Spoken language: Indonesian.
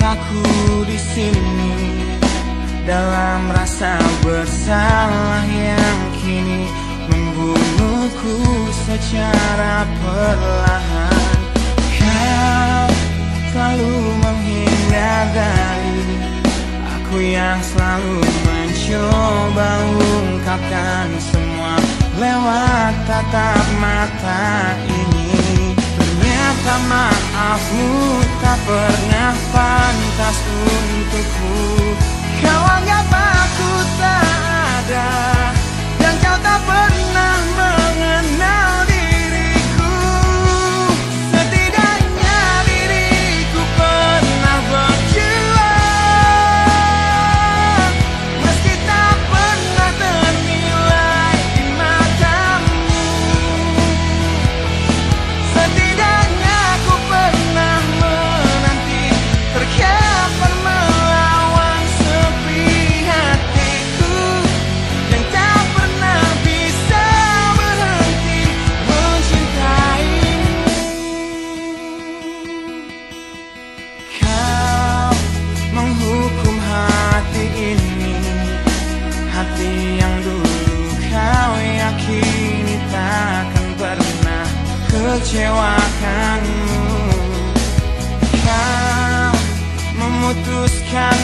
rasaku di sini dalam rasa bersalah yang kini membunuhku secara perlahan. Kau selalu menghindar dari aku yang selalu mencoba ungkapkan semua lewat tatap mata. Ternyata maafmu tak pernah pantas untukku Kau anggap aku tak kecewakanmu. Kau memutuskan